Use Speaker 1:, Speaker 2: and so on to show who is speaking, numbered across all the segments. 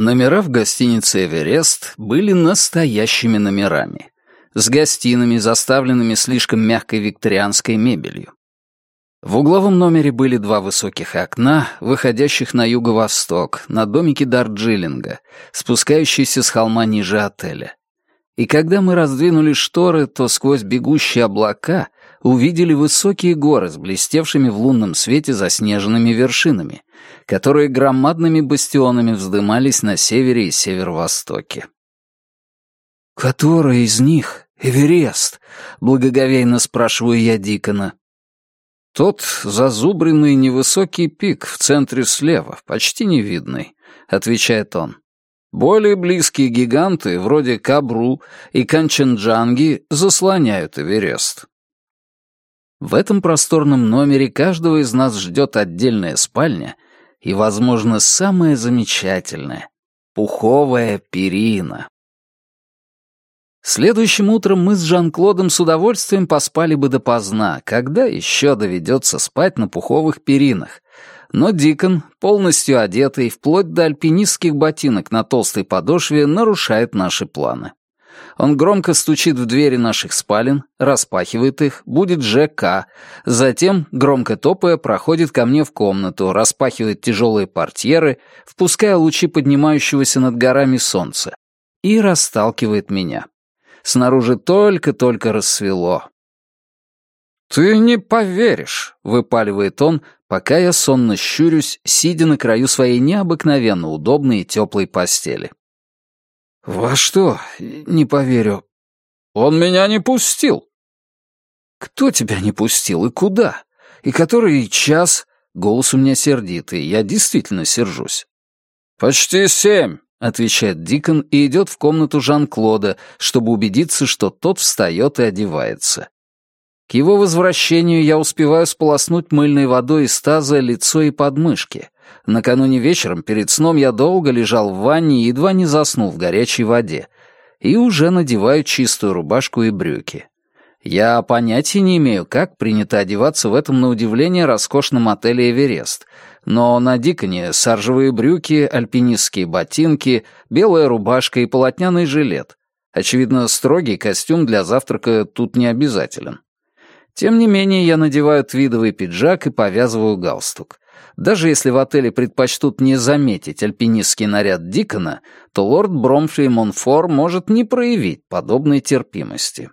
Speaker 1: Номера в гостинице «Эверест» были настоящими номерами, с гостинами, заставленными слишком мягкой викторианской мебелью. В угловом номере были два высоких окна, выходящих на юго-восток, на домике Дарджилинга, спускающиеся с холма ниже отеля. И когда мы раздвинули шторы, то сквозь бегущие облака увидели высокие горы с блестевшими в лунном свете заснеженными вершинами, которые громадными бастионами вздымались на севере и северо-востоке. «Который из них Эверест?» — благоговейно спрашиваю я Дикона. «Тот зазубренный невысокий пик в центре слева, почти невидный», — отвечает он. «Более близкие гиганты, вроде Кабру и Канченджанги, заслоняют Эверест». В этом просторном номере каждого из нас ждет отдельная спальня и, возможно, самое замечательное — пуховая перина. Следующим утром мы с Жан-Клодом с удовольствием поспали бы допоздна, когда еще доведется спать на пуховых перинах. Но Дикон, полностью одетый, вплоть до альпинистских ботинок на толстой подошве, нарушает наши планы. Он громко стучит в двери наших спален, распахивает их, будет ЖК, затем, громко топая, проходит ко мне в комнату, распахивает тяжелые портьеры, впуская лучи поднимающегося над горами солнца, и расталкивает меня. Снаружи только-только рассвело. «Ты не поверишь», — выпаливает он, пока я сонно щурюсь, сидя на краю своей необыкновенно удобной и теплой постели. «Во что? Не поверю». «Он меня не пустил». «Кто тебя не пустил и куда? И который час?» Голос у меня сердитый, я действительно сержусь. «Почти семь», — отвечает Дикон и идет в комнату Жан-Клода, чтобы убедиться, что тот встает и одевается. К его возвращению я успеваю сполоснуть мыльной водой из таза лицо и подмышки. Накануне вечером перед сном я долго лежал в ванне и едва не заснул в горячей воде. И уже надеваю чистую рубашку и брюки. Я понятия не имею, как принято одеваться в этом, на удивление, роскошном отеле «Эверест». Но на Диконе саржевые брюки, альпинистские ботинки, белая рубашка и полотняный жилет. Очевидно, строгий костюм для завтрака тут не обязателен. Тем не менее, я надеваю твидовый пиджак и повязываю галстук. Даже если в отеле предпочтут не заметить альпинистский наряд Дикона, то лорд Бромфри Монфор может не проявить подобной терпимости.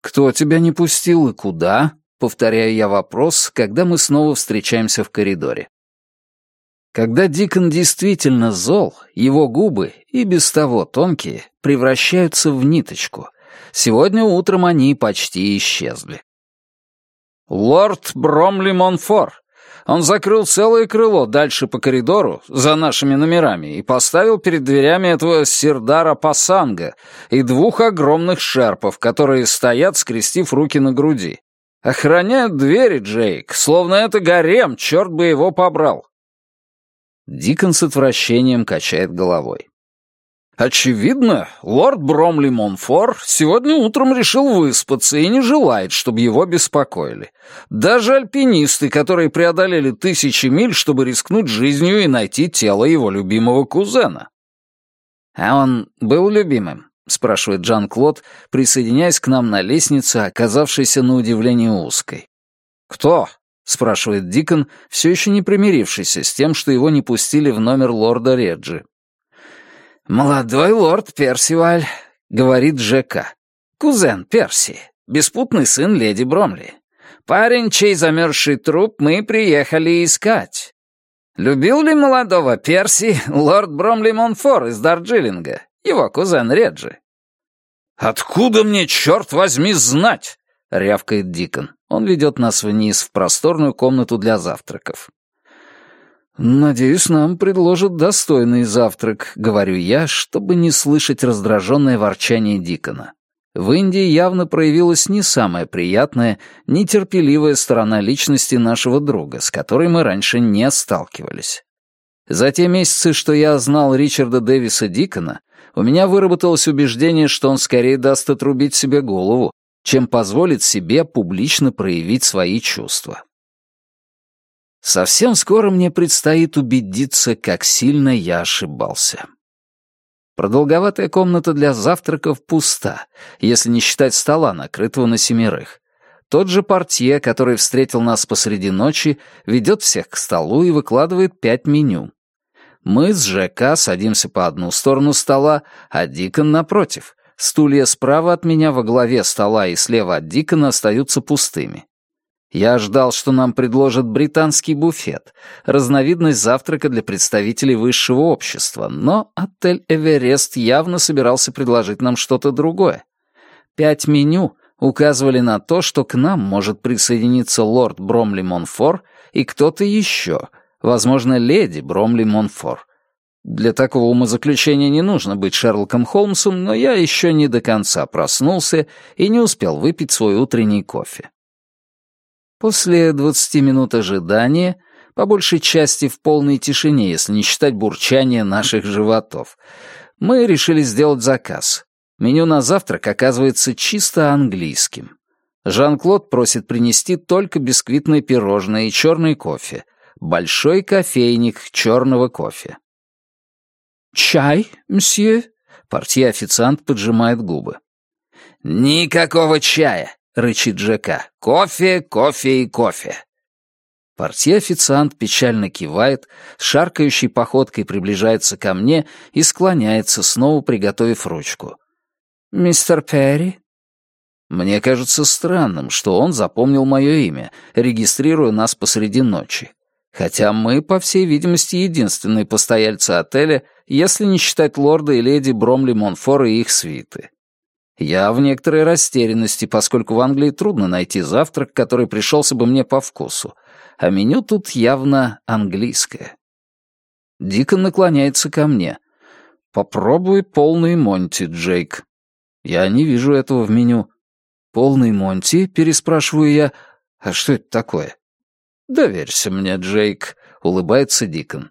Speaker 1: «Кто тебя не пустил и куда?» — повторяю я вопрос, когда мы снова встречаемся в коридоре. Когда Дикон действительно зол, его губы, и без того тонкие, превращаются в ниточку. Сегодня утром они почти исчезли. «Лорд Бромли Монфор», он закрыл целое крыло дальше по коридору, за нашими номерами, и поставил перед дверями этого Сердара Пасанга и двух огромных шерпов, которые стоят, скрестив руки на груди. Охраняют двери, Джейк, словно это гарем, черт бы его побрал. Дикон с отвращением качает головой. Очевидно, лорд Бромли Монфор сегодня утром решил выспаться и не желает, чтобы его беспокоили. Даже альпинисты, которые преодолели тысячи миль, чтобы рискнуть жизнью и найти тело его любимого кузена. «А он был любимым?» — спрашивает Жан-Клод, присоединяясь к нам на лестнице, оказавшейся на удивление узкой. «Кто?» — спрашивает Дикон, все еще не примирившийся с тем, что его не пустили в номер лорда Реджи. «Молодой лорд Персиваль», — говорит Джека. «Кузен Перси, беспутный сын леди Бромли. Парень, чей замерзший труп мы приехали искать. Любил ли молодого Перси лорд Бромли Монфор из Дарджилинга, его кузен Реджи?» «Откуда мне, черт возьми, знать?» — рявкает Дикон. Он ведет нас вниз в просторную комнату для завтраков. «Надеюсь, нам предложат достойный завтрак», — говорю я, чтобы не слышать раздраженное ворчание Дикона. В Индии явно проявилась не самая приятная, нетерпеливая сторона личности нашего друга, с которой мы раньше не сталкивались. За те месяцы, что я знал Ричарда Дэвиса Дикона, у меня выработалось убеждение, что он скорее даст отрубить себе голову, чем позволит себе публично проявить свои чувства. Совсем скоро мне предстоит убедиться, как сильно я ошибался. Продолговатая комната для завтраков пуста, если не считать стола, накрытого на семерых. Тот же портье, который встретил нас посреди ночи, ведет всех к столу и выкладывает пять меню. Мы с ЖК садимся по одну сторону стола, а Дикон напротив. Стулья справа от меня во главе стола и слева от Дикона остаются пустыми. Я ждал, что нам предложат британский буфет, разновидность завтрака для представителей высшего общества, но отель «Эверест» явно собирался предложить нам что-то другое. Пять меню указывали на то, что к нам может присоединиться лорд Бромли Монфор и кто-то еще, возможно, леди Бромли Монфор. Для такого умозаключения не нужно быть Шерлоком Холмсом, но я еще не до конца проснулся и не успел выпить свой утренний кофе. После двадцати минут ожидания, по большей части в полной тишине, если не считать бурчания наших животов, мы решили сделать заказ. Меню на завтрак оказывается чисто английским. Жан-Клод просит принести только бисквитное пирожное и черный кофе. Большой кофейник черного кофе. «Чай, мсье?» Портье официант поджимает губы. «Никакого чая!» — рычит Джека. «Кофе, кофе и кофе!» Портье официант печально кивает, шаркающей походкой приближается ко мне и склоняется, снова приготовив ручку. «Мистер Перри?» Мне кажется странным, что он запомнил мое имя, регистрируя нас посреди ночи. Хотя мы, по всей видимости, единственные постояльцы отеля, если не считать лорда и леди Бромли Монфор и их свиты. Я в некоторой растерянности, поскольку в Англии трудно найти завтрак, который пришелся бы мне по вкусу, а меню тут явно английское. Дикон наклоняется ко мне. «Попробуй полный Монти, Джейк». Я не вижу этого в меню. «Полный Монти?» — переспрашиваю я. «А что это такое?» «Доверься мне, Джейк», — улыбается Дикон.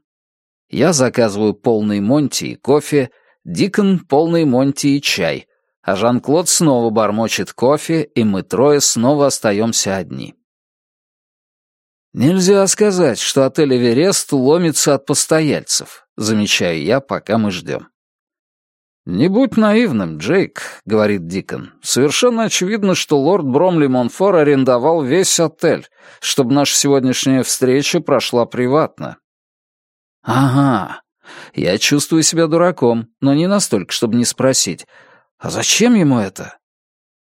Speaker 1: Я заказываю полный Монти и кофе, Дикон — полный Монти и чай, а Жан-Клод снова бормочет кофе, и мы трое снова остаемся одни. Нельзя сказать, что отель «Эверест» ломится от постояльцев, замечаю я, пока мы ждем. «Не будь наивным, Джейк», — говорит Дикон. «Совершенно очевидно, что лорд Бромли Монфор арендовал весь отель, чтобы наша сегодняшняя встреча прошла приватно». «Ага. Я чувствую себя дураком, но не настолько, чтобы не спросить. А зачем ему это?»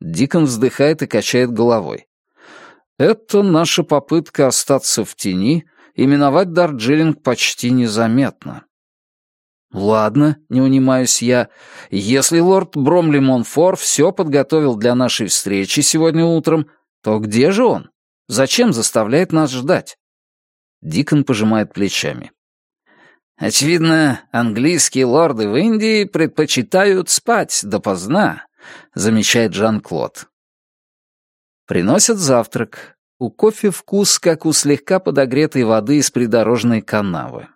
Speaker 1: Дикон вздыхает и качает головой. «Это наша попытка остаться в тени и миновать Дарджилинг почти незаметно». «Ладно», — не унимаюсь я, — «если лорд Бромли Монфор все подготовил для нашей встречи сегодня утром, то где же он? Зачем заставляет нас ждать?» Дикон пожимает плечами. «Очевидно, английские лорды в Индии предпочитают спать допоздна», — замечает Жан-Клод. Приносят завтрак. У кофе вкус, как у слегка подогретой воды из придорожной канавы.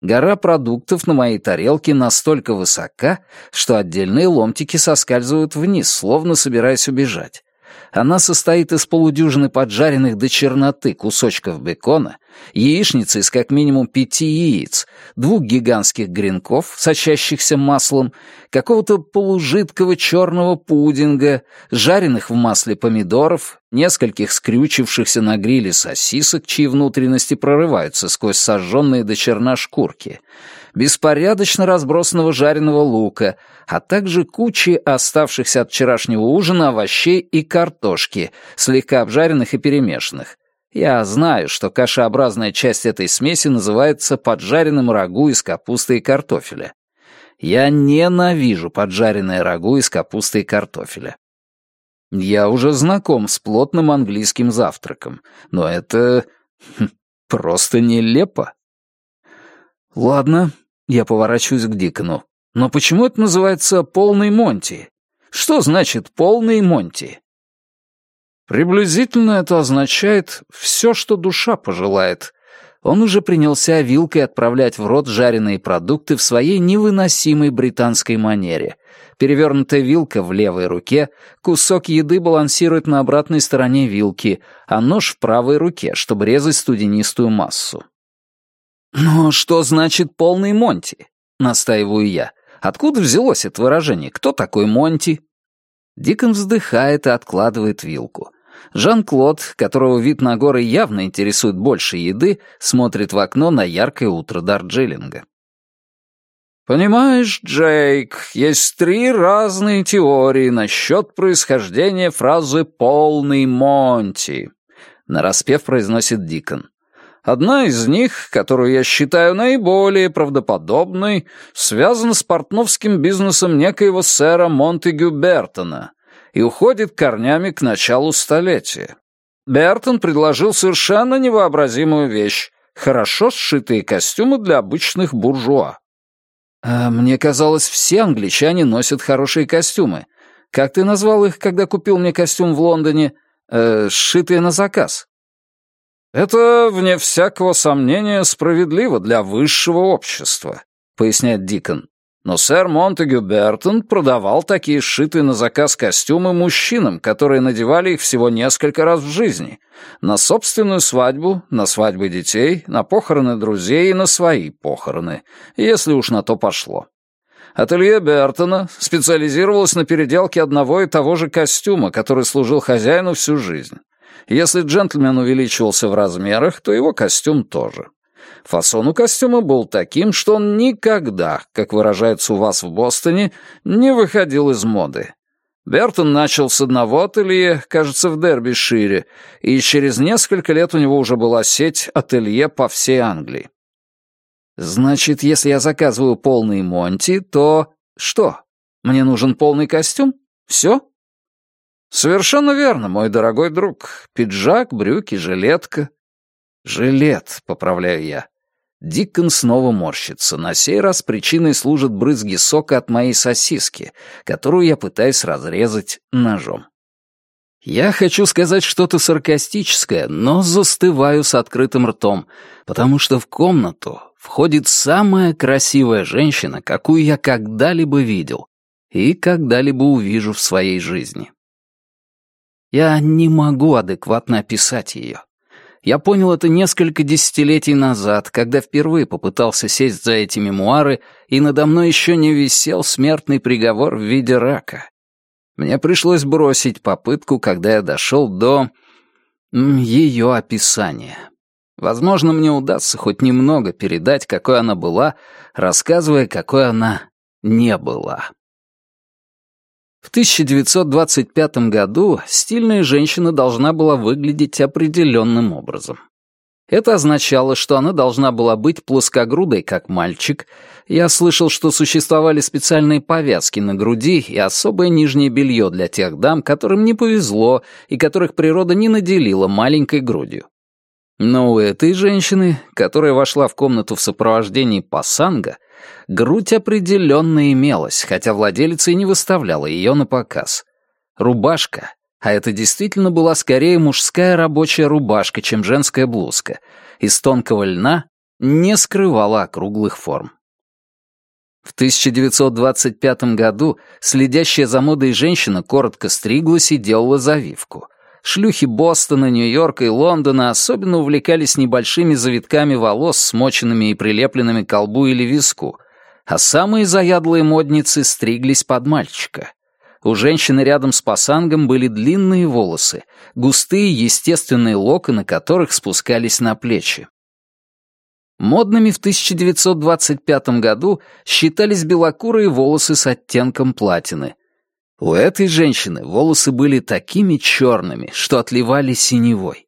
Speaker 1: Гора продуктов на моей тарелке настолько высока, что отдельные ломтики соскальзывают вниз, словно собираясь убежать. Она состоит из полудюжины поджаренных до черноты кусочков бекона, яичницы из как минимум пяти яиц, двух гигантских гренков, сочащихся маслом, какого-то полужидкого черного пудинга, жареных в масле помидоров, нескольких скрючившихся на гриле сосисок, чьи внутренности прорываются сквозь сожженные до черна шкурки, беспорядочно разбросанного жареного лука, а также кучи оставшихся от вчерашнего ужина овощей и картошки, слегка обжаренных и перемешанных. Я знаю, что кашеобразная часть этой смеси называется поджаренным рагу из капусты и картофеля. Я ненавижу поджаренное рагу из капусты и картофеля. Я уже знаком с плотным английским завтраком, но это хм, просто нелепо. Ладно, я поворачиваюсь к Дикону. Но почему это называется «полный Монти»? Что значит «полный Монти»? Приблизительно это означает «все, что душа пожелает». Он уже принялся вилкой отправлять в рот жареные продукты в своей невыносимой британской манере, перевернутая вилка в левой руке, кусок еды балансирует на обратной стороне вилки, а нож в правой руке, чтобы резать студенистую массу. «Но что значит полный Монти?» — настаиваю я. «Откуда взялось это выражение? Кто такой Монти?» Дикон вздыхает и откладывает вилку. Жан-Клод, которого вид на горы явно интересует больше еды, смотрит в окно на яркое утро Дарджилинга. «Понимаешь, Джейк, есть три разные теории насчет происхождения фразы «полный Монти», — нараспев произносит Дикон. Одна из них, которую я считаю наиболее правдоподобной, связана с портновским бизнесом некоего сэра Монтегю Бертона и уходит корнями к началу столетия. Бертон предложил совершенно невообразимую вещь — хорошо сшитые костюмы для обычных буржуа. А мне казалось, все англичане носят хорошие костюмы. Как ты назвал их, когда купил мне костюм в Лондоне? Э, сшитые на заказ. Это, вне всякого сомнения, справедливо для высшего общества, поясняет Дикон. Но сэр Монтегю Бертон продавал такие сшитые на заказ костюмы мужчинам, которые надевали их всего несколько раз в жизни. На собственную свадьбу, на свадьбы детей, на похороны друзей и на свои похороны, если уж на то пошло. Ателье Бертона специализировалось на переделке одного и того же костюма, который служил хозяину всю жизнь. Если джентльмен увеличивался в размерах, то его костюм тоже. Фасон у костюма был таким, что он никогда, как выражается у вас в Бостоне, не выходил из моды. Бертон начал с одного ателье, кажется, в Дербишире, и через несколько лет у него уже была сеть ателье по всей Англии. Значит, если я заказываю полный Монти, то что? Мне нужен полный костюм? Все? Совершенно верно, мой дорогой друг. Пиджак, брюки, жилетка. Жилет, поправляю я. Диккон снова морщится. На сей раз причиной служат брызги сока от моей сосиски, которую я пытаюсь разрезать ножом. Я хочу сказать что-то саркастическое, но застываю с открытым ртом, потому что в комнату входит самая красивая женщина, какую я когда-либо видел и когда-либо увижу в своей жизни. Я не могу адекватно описать ее. Я понял это несколько десятилетий назад, когда впервые попытался сесть за эти мемуары, и надо мной еще не висел смертный приговор в виде рака. Мне пришлось бросить попытку, когда я дошел до... ее описания. Возможно, мне удастся хоть немного передать, какой она была, рассказывая, какой она не была. В 1925 году стильная женщина должна была выглядеть определенным образом. Это означало, что она должна была быть плоскогрудой, как мальчик. Я слышал, что существовали специальные повязки на груди и особое нижнее белье для тех дам, которым не повезло и которых природа не наделила маленькой грудью. Но у этой женщины, которая вошла в комнату в сопровождении пасанга, Грудь определенно имелась, хотя владелица и не выставляла ее на показ. Рубашка, а это действительно была скорее мужская рабочая рубашка, чем женская блузка, из тонкого льна не скрывала округлых форм. В 1925 году следящая за модой женщина коротко стриглась и делала завивку. Шлюхи Бостона, Нью-Йорка и Лондона особенно увлекались небольшими завитками волос, смоченными и прилепленными к колбу или виску, а самые заядлые модницы стриглись под мальчика. У женщины рядом с пасангом были длинные волосы, густые естественные локоны которых спускались на плечи. Модными в 1925 году считались белокурые волосы с оттенком платины — у этой женщины волосы были такими черными, что отливали синевой.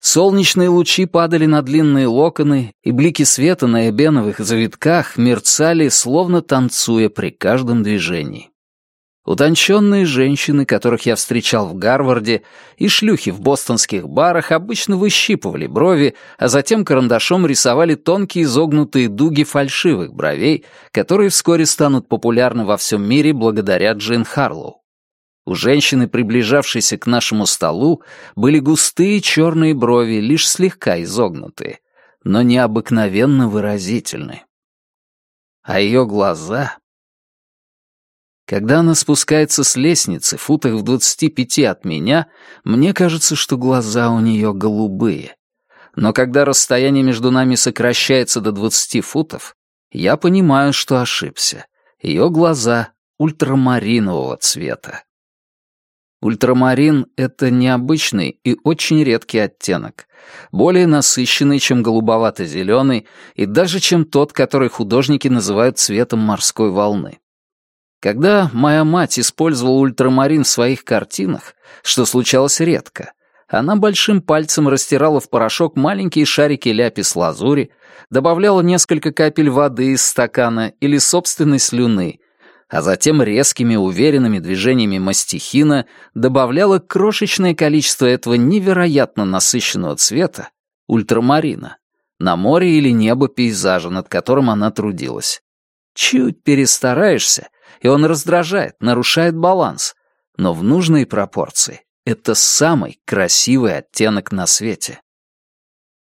Speaker 1: Солнечные лучи падали на длинные локоны, и блики света на эбеновых завитках мерцали, словно танцуя при каждом движении. Утонченные женщины, которых я встречал в Гарварде, и шлюхи в бостонских барах обычно выщипывали брови, а затем карандашом рисовали тонкие изогнутые дуги фальшивых бровей, которые вскоре станут популярны во всем мире благодаря Джин Харлоу. У женщины, приближавшейся к нашему столу, были густые черные брови, лишь слегка изогнутые, но необыкновенно выразительные. А ее глаза Когда она спускается с лестницы, футах в двадцати пяти от меня, мне кажется, что глаза у нее голубые. Но когда расстояние между нами сокращается до двадцати футов, я понимаю, что ошибся. Ее глаза ультрамаринового цвета. Ультрамарин — это необычный и очень редкий оттенок, более насыщенный, чем голубовато-зеленый, и даже чем тот, который художники называют цветом морской волны. Когда моя мать использовала ультрамарин в своих картинах, что случалось редко, она большим пальцем растирала в порошок маленькие шарики ляпис-лазури, добавляла несколько капель воды из стакана или собственной слюны, а затем резкими уверенными движениями мастихина добавляла крошечное количество этого невероятно насыщенного цвета, ультрамарина, на море или небо пейзажа, над которым она трудилась. Чуть перестараешься, и он раздражает, нарушает баланс, но в нужной пропорции это самый красивый оттенок на свете.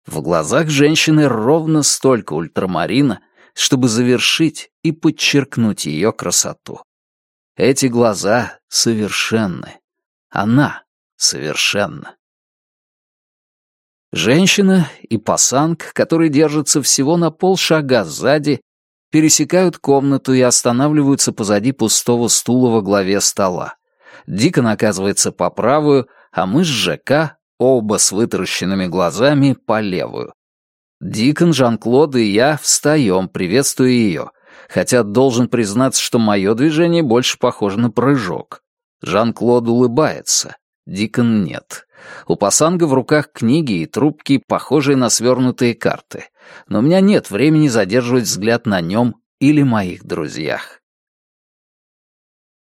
Speaker 1: В глазах женщины ровно столько ультрамарина, чтобы завершить и подчеркнуть ее красоту. Эти глаза совершенны. Она совершенна. Женщина и пасанг, который держится всего на полшага сзади, пересекают комнату и останавливаются позади пустого стула во главе стола. Дикон оказывается по правую, а мы с ЖК, оба с вытаращенными глазами, по левую. Дикон, Жан-Клод и я встаем, приветствуя ее, хотя должен признаться, что мое движение больше похоже на прыжок. Жан-Клод улыбается, Дикон нет. У Пасанга в руках книги и трубки, похожие на свернутые карты, но у меня нет времени задерживать взгляд на нем или моих друзьях.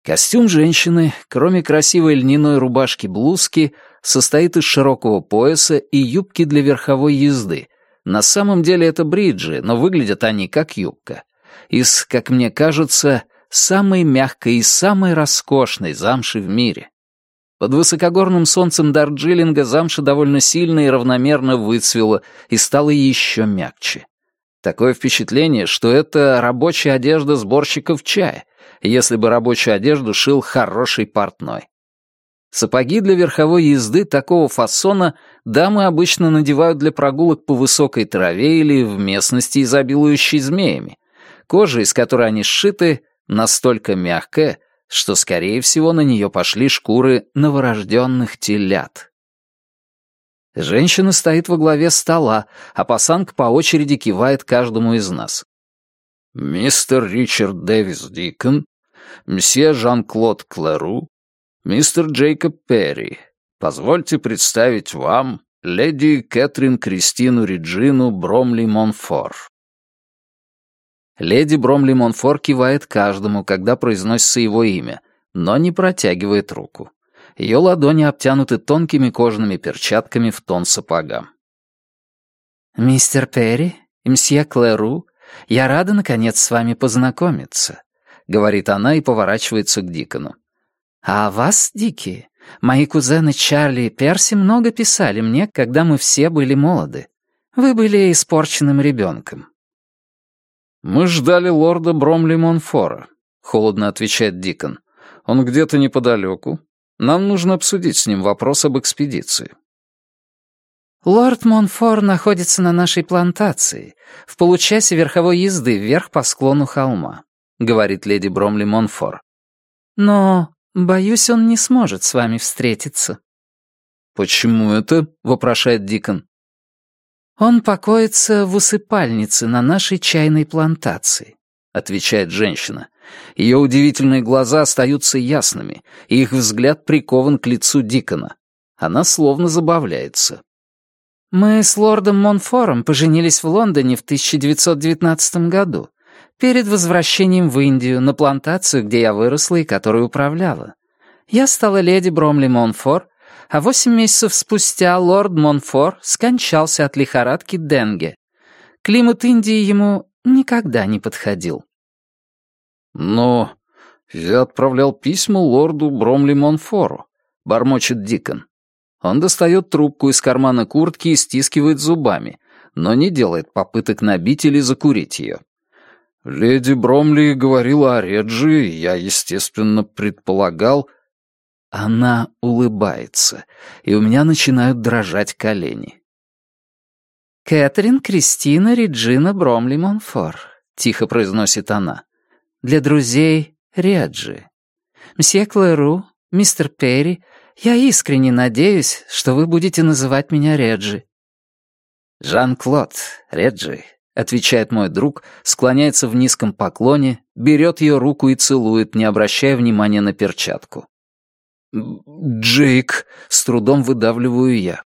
Speaker 1: Костюм женщины, кроме красивой льняной рубашки-блузки, состоит из широкого пояса и юбки для верховой езды. На самом деле это бриджи, но выглядят они как юбка. Из, как мне кажется, самой мягкой и самой роскошной замши в мире. Под высокогорным солнцем Дарджилинга замша довольно сильно и равномерно выцвела и стала еще мягче. Такое впечатление, что это рабочая одежда сборщиков чая — если бы рабочую одежду шил хороший портной. Сапоги для верховой езды такого фасона дамы обычно надевают для прогулок по высокой траве или в местности, изобилующей змеями. Кожа, из которой они сшиты, настолько мягкая, что, скорее всего, на нее пошли шкуры новорожденных телят. Женщина стоит во главе стола, а Пасанг по очереди кивает каждому из нас. «Мистер Ричард Дэвис Дикон, мсье Жан-Клод Клэру, мистер Джейкоб Перри, позвольте представить вам леди Кэтрин Кристину Реджину Бромли Монфор». Леди Бромли Монфор кивает каждому, когда произносится его имя, но не протягивает руку. Ее ладони обтянуты тонкими кожаными перчатками в тон сапогам. «Мистер Перри, мсье Клэру, я рада, наконец, с вами познакомиться. — говорит она и поворачивается к Дикону. «А вас, Дики, мои кузены Чарли и Перси много писали мне, когда мы все были молоды. Вы были испорченным ребенком». «Мы ждали лорда Бромли Монфора», — холодно отвечает Дикон. «Он где-то неподалеку. Нам нужно обсудить с ним вопрос об экспедиции». «Лорд Монфор находится на нашей плантации, в получасе верховой езды вверх по склону холма. — говорит леди Бромли Монфор. «Но, боюсь, он не сможет с вами встретиться». «Почему это?» — вопрошает Дикон. «Он покоится в усыпальнице на нашей чайной плантации», — отвечает женщина. Ее удивительные глаза остаются ясными, и их взгляд прикован к лицу Дикона. Она словно забавляется. «Мы с лордом Монфором поженились в Лондоне в 1919 году перед возвращением в Индию, на плантацию, где я выросла и которую управляла. Я стала леди Бромли Монфор, а восемь месяцев спустя лорд Монфор скончался от лихорадки Денге. Климат Индии ему никогда не подходил. «Но я отправлял письма лорду Бромли Монфору», — бормочет Дикон. Он достает трубку из кармана куртки и стискивает зубами, но не делает попыток набить или закурить ее. Леди Бромли говорила о Реджи, я, естественно, предполагал... Она улыбается, и у меня начинают дрожать колени.
Speaker 2: «Кэтрин Кристина Реджина Бромли Монфор», — тихо произносит она. «Для друзей Реджи. Мсье Клэру, мистер Перри, я искренне надеюсь, что вы будете называть меня Реджи».
Speaker 1: «Жан-Клод, Реджи», — отвечает мой друг, склоняется в низком поклоне, берет ее руку и целует, не обращая внимания на перчатку. «Джейк», — с трудом выдавливаю я.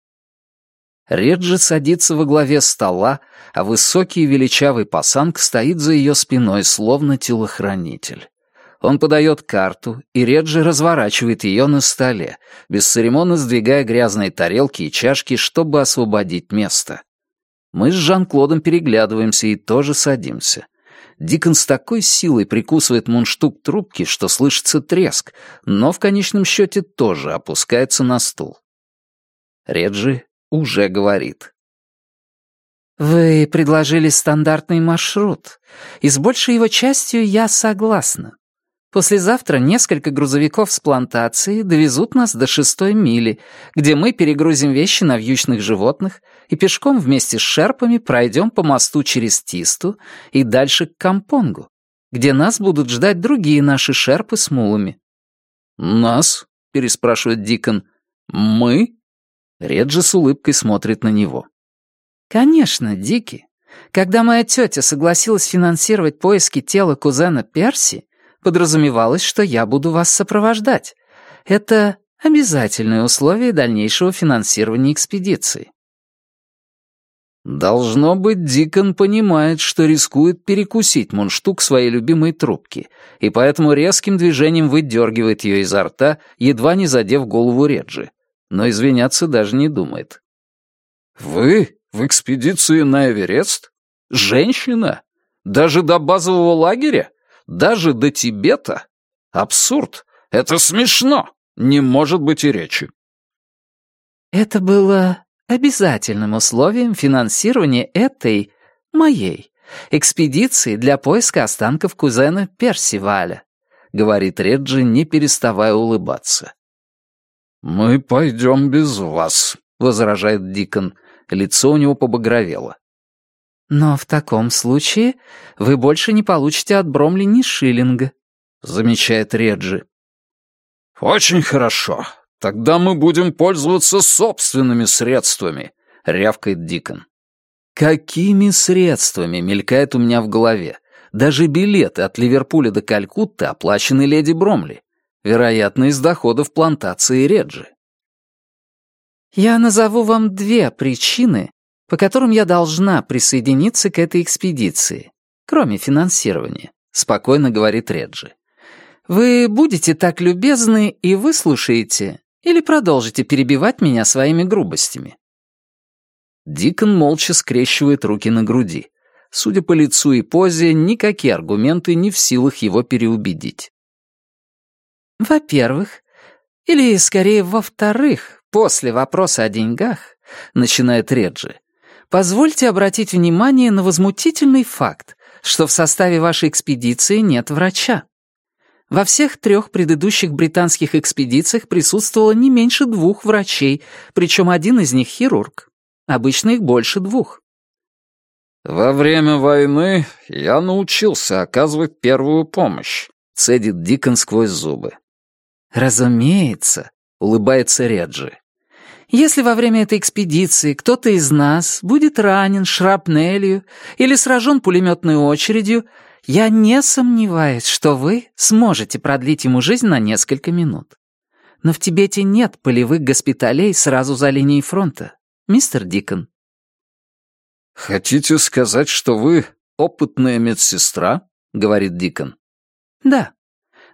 Speaker 1: Реджи садится во главе стола, а высокий величавый пасанг стоит за ее спиной, словно телохранитель. Он подает карту, и Реджи разворачивает ее на столе, бесцеремонно сдвигая грязные тарелки и чашки, чтобы освободить место. Мы с Жан-Клодом переглядываемся и тоже садимся. Дикон с такой силой прикусывает мундштук трубки, что слышится треск, но в конечном счете тоже опускается на стул. Реджи уже говорит.
Speaker 2: «Вы предложили стандартный маршрут, и с большей его частью я согласна. Послезавтра несколько грузовиков с плантации довезут нас до шестой мили, где мы перегрузим вещи на вьючных животных и пешком вместе с шерпами пройдем по мосту через Тисту и дальше к Кампонгу, где нас будут ждать другие наши шерпы с мулами».
Speaker 1: «Нас?» — переспрашивает Дикон. «Мы?» Реджи с улыбкой смотрит на него.
Speaker 2: «Конечно, Дики. Когда моя тетя согласилась финансировать поиски тела кузена Перси, подразумевалось, что я буду вас сопровождать. Это обязательное условие дальнейшего финансирования экспедиции.
Speaker 1: Должно быть, Дикон понимает, что рискует перекусить мундштук своей любимой трубки, и поэтому резким движением выдергивает ее изо рта, едва не задев голову Реджи. Но извиняться даже не думает. «Вы в экспедиции на Эверест? Женщина? Даже до базового лагеря? Даже до Тибета? Абсурд! Это смешно! Не может быть и речи!»
Speaker 2: Это было обязательным условием финансирования этой, моей, экспедиции для поиска останков кузена Персиваля, говорит Реджи, не переставая улыбаться.
Speaker 1: «Мы пойдем без вас», — возражает Дикон. Лицо у него побагровело.
Speaker 2: «Но в таком случае вы больше не получите от Бромли ни шиллинга», — замечает Реджи.
Speaker 1: «Очень хорошо. Тогда мы будем пользоваться собственными средствами», — рявкает Дикон. «Какими средствами?» — мелькает у меня в голове. Даже билеты от Ливерпуля до Калькутты оплачены леди Бромли. Вероятно, из доходов плантации Реджи.
Speaker 2: «Я назову вам две причины, по которым я должна присоединиться к этой экспедиции, кроме финансирования», — спокойно говорит Реджи. «Вы будете так любезны и выслушаете или продолжите перебивать меня своими грубостями?»
Speaker 1: Дикон молча скрещивает руки на груди. Судя по лицу и позе, никакие аргументы не в силах его переубедить.
Speaker 2: «Во-первых, или, скорее, во-вторых, после вопроса о деньгах, — начинает Реджи, — позвольте обратить внимание на возмутительный факт, что в составе вашей экспедиции нет врача. Во всех трех предыдущих британских экспедициях присутствовало не меньше двух врачей, причем один из них хирург. Обычно их больше двух.
Speaker 1: «Во время войны я научился оказывать первую помощь», — цедит Дикон сквозь зубы.
Speaker 2: «Разумеется», — улыбается Реджи. «Если во время этой экспедиции кто-то из нас будет ранен шрапнелью или сражен пулеметной очередью, я не сомневаюсь, что вы сможете продлить ему жизнь на несколько минут. Но в Тибете нет полевых госпиталей сразу за линией фронта, мистер Дикон».
Speaker 1: «Хотите сказать, что вы опытная медсестра?» — говорит Дикон.
Speaker 2: «Да»,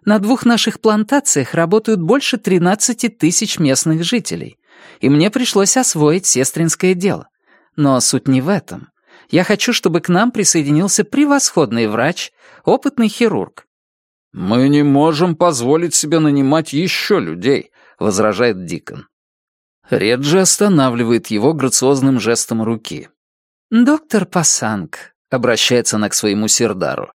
Speaker 2: на двух наших плантациях работают больше 13 тысяч местных жителей, и мне пришлось освоить сестринское дело. Но суть не в этом. Я хочу, чтобы к нам присоединился превосходный врач, опытный хирург».
Speaker 1: «Мы не можем позволить себе нанимать еще людей», — возражает Дикон. Реджи останавливает его грациозным жестом руки.
Speaker 2: «Доктор Пасанг», — обращается она к своему сердару,